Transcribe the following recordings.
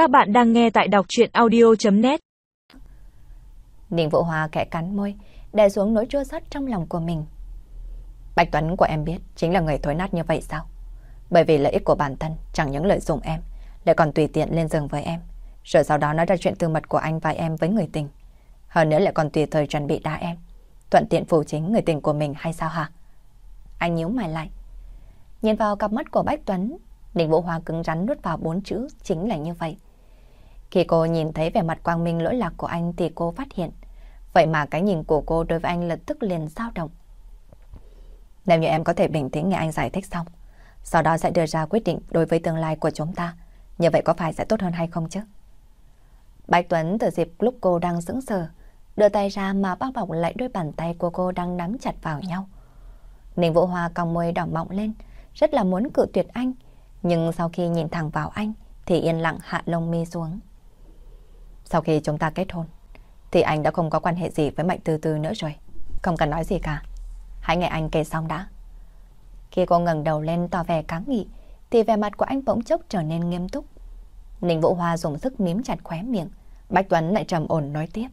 Các bạn đang nghe tại đọc chuyện audio.net Ninh Vũ Hoa kẽ cắn môi, đè xuống nỗi chua xót trong lòng của mình. Bạch Tuấn của em biết chính là người thối nát như vậy sao? Bởi vì lợi ích của bản thân chẳng những lợi dụng em, lại còn tùy tiện lên giường với em. Rồi sau đó nói ra chuyện tư mật của anh và em với người tình. Hơn nữa lại còn tùy thời chuẩn bị đá em. Thuận tiện phù chính người tình của mình hay sao hả? Anh nhíu mày lại. Nhìn vào cặp mắt của Bách Tuấn, Ninh Vũ Hoa cứng rắn nuốt vào bốn chữ chính là như vậy. Khi cô nhìn thấy vẻ mặt quang minh lỗi lạc của anh thì cô phát hiện. Vậy mà cái nhìn của cô đối với anh lập tức liền dao động. Nếu như em có thể bình tĩnh nghe anh giải thích xong, sau đó sẽ đưa ra quyết định đối với tương lai của chúng ta, như vậy có phải sẽ tốt hơn hay không chứ? Bạch Tuấn từ dịp lúc cô đang sững sờ, đưa tay ra mà bao bọc lại đôi bàn tay của cô đang nắm chặt vào nhau. Ninh Vũ Hoa cong môi đỏ mọng lên, rất là muốn cự tuyệt anh, nhưng sau khi nhìn thẳng vào anh thì yên lặng hạ lông mi xuống. Sau khi chúng ta kết hôn, thì anh đã không có quan hệ gì với Mạnh Tư Tư nữa rồi. Không cần nói gì cả. Hãy nghe anh kể xong đã. Khi cô ngẩng đầu lên tỏ vẻ cáng nghị, thì vẻ mặt của anh bỗng chốc trở nên nghiêm túc. Ninh Vũ Hoa dùng sức mím chặt khóe miệng. Bạch Tuấn lại trầm ổn nói tiếp.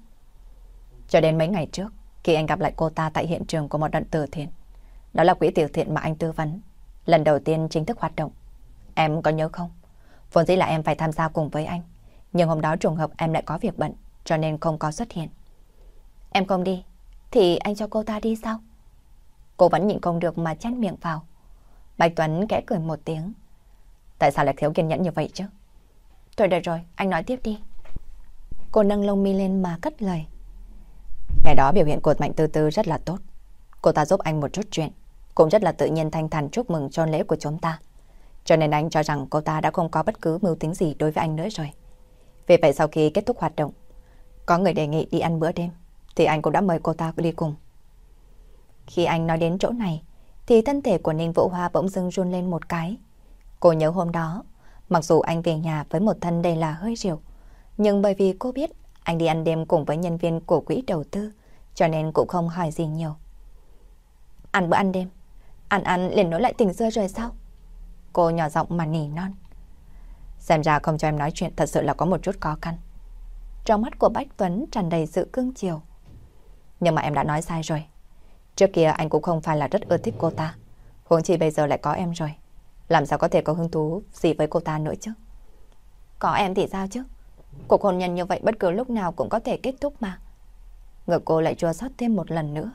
Cho đến mấy ngày trước, khi anh gặp lại cô ta tại hiện trường của một đoạn từ thiện. Đó là quỹ tiểu thiện mà anh tư vấn. Lần đầu tiên chính thức hoạt động. Em có nhớ không? Vốn dĩ là em phải tham gia cùng với anh. Nhưng hôm đó trùng hợp em lại có việc bận, cho nên không có xuất hiện. Em không đi, thì anh cho cô ta đi sao? Cô vẫn nhịn không được mà chát miệng vào. Bạch Tuấn kẽ cười một tiếng. Tại sao lại thiếu kiên nhẫn như vậy chứ? Thôi được rồi, anh nói tiếp đi. Cô nâng lông mi lên mà cất lời. Ngày đó biểu hiện của Mạnh Tư Tư rất là tốt. Cô ta giúp anh một chút chuyện, cũng rất là tự nhiên thanh thản chúc mừng cho lễ của chúng ta. Cho nên anh cho rằng cô ta đã không có bất cứ mưu tính gì đối với anh nữa rồi. Vì vậy sau khi kết thúc hoạt động, có người đề nghị đi ăn bữa đêm, thì anh cũng đã mời cô ta đi cùng. Khi anh nói đến chỗ này, thì thân thể của Ninh Vũ Hoa bỗng dưng run lên một cái. Cô nhớ hôm đó, mặc dù anh về nhà với một thân đầy là hơi rượu, nhưng bởi vì cô biết anh đi ăn đêm cùng với nhân viên của quỹ đầu tư, cho nên cũng không hỏi gì nhiều. Ăn bữa ăn đêm, ăn ăn liền nối lại tình xưa rồi sao? Cô nhỏ giọng mà nỉ non. Xem ra không cho em nói chuyện thật sự là có một chút khó khăn. Trong mắt của Bách Tuấn tràn đầy sự cưng chiều. Nhưng mà em đã nói sai rồi. Trước kia anh cũng không phải là rất ưa thích cô ta. Huống chi bây giờ lại có em rồi. Làm sao có thể có hứng thú gì với cô ta nữa chứ? Có em thì sao chứ? Cuộc hôn nhân như vậy bất cứ lúc nào cũng có thể kết thúc mà. Ngược cô lại chua xót thêm một lần nữa.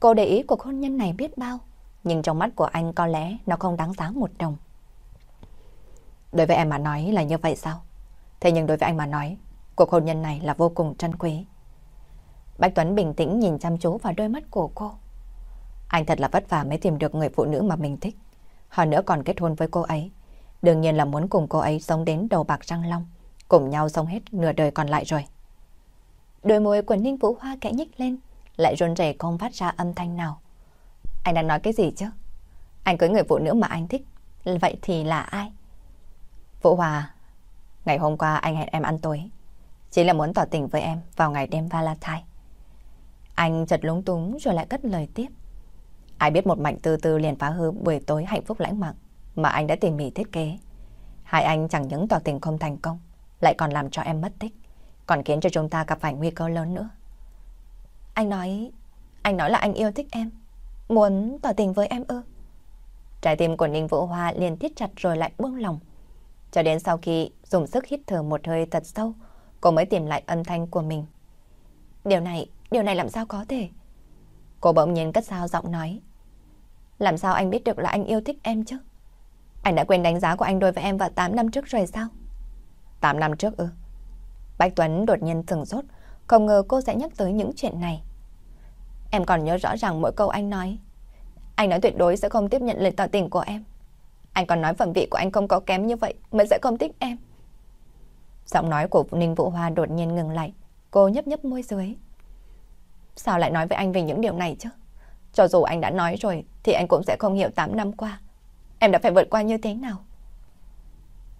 Cô để ý cuộc hôn nhân này biết bao, nhưng trong mắt của anh có lẽ nó không đáng giá một đồng. Đối với em mà nói là như vậy sao? Thế nhưng đối với anh mà nói, cuộc hôn nhân này là vô cùng trân quý. Bạch Tuấn bình tĩnh nhìn chăm chú vào đôi mắt của cô. Anh thật là vất vả mới tìm được người phụ nữ mà mình thích. Hơn nữa còn kết hôn với cô ấy. Đương nhiên là muốn cùng cô ấy sống đến đầu bạc răng long. Cùng nhau sống hết nửa đời còn lại rồi. Đôi môi của Ninh Vũ Hoa kẽ nhích lên. Lại run rẩy không phát ra âm thanh nào. Anh đang nói cái gì chứ? Anh cưới người phụ nữ mà anh thích. Vậy thì là ai? Vũ Hòa, ngày hôm qua anh hẹn em ăn tối. Chỉ là muốn tỏ tình với em vào ngày đêm Valentine. Anh chợt lúng túng rồi lại cất lời tiếp. Ai biết một mạnh từ từ liền phá hư buổi tối hạnh phúc lãng mạn mà anh đã tỉ mỉ thiết kế. Hai anh chẳng những tỏ tình không thành công, lại còn làm cho em mất tích, còn khiến cho chúng ta gặp phải nguy cơ lớn nữa. Anh nói, anh nói là anh yêu thích em, muốn tỏ tình với em ư? Trái tim của Ninh Vũ Hoa liền thiết chặt rồi lại buông lòng. Cho đến sau khi dùng sức hít thở một hơi thật sâu, cô mới tìm lại âm thanh của mình. Điều này, điều này làm sao có thể? Cô bỗng nhiên cất sao giọng nói. Làm sao anh biết được là anh yêu thích em chứ? Anh đã quên đánh giá của anh đối với em vào 8 năm trước rồi sao? 8 năm trước ư? Bạch Tuấn đột nhiên sừng sốt, không ngờ cô sẽ nhắc tới những chuyện này. Em còn nhớ rõ ràng mỗi câu anh nói. Anh nói tuyệt đối sẽ không tiếp nhận lời tỏ tình của em. Anh còn nói phẩm vị của anh không có kém như vậy mới sẽ không thích em. Giọng nói của Ninh Vũ Hoa đột nhiên ngừng lại. Cô nhấp nhấp môi dưới. Sao lại nói với anh về những điều này chứ? Cho dù anh đã nói rồi thì anh cũng sẽ không hiểu 8 năm qua. Em đã phải vượt qua như thế nào?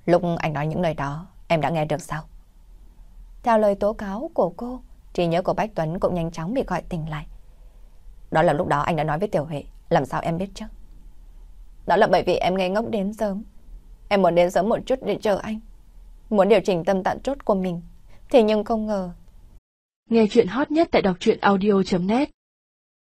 Lúc anh nói những lời đó, em đã nghe được sao? Theo lời tố cáo của cô, trí nhớ của Bách Tuấn cũng nhanh chóng bị gọi tỉnh lại. Đó là lúc đó anh đã nói với Tiểu Huệ, làm sao em biết chứ? Đó là bởi vì em ngây ngốc đến sớm. Em muốn đến sớm một chút để chờ anh. muốn điều chỉnh tâm tạng chốt của mình. Thế nhưng không ngờ. Nghe chuyện hot nhất tại đọc truyện audio.net